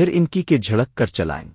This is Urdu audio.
پھر ان کی کے جھڑک کر چلائیں۔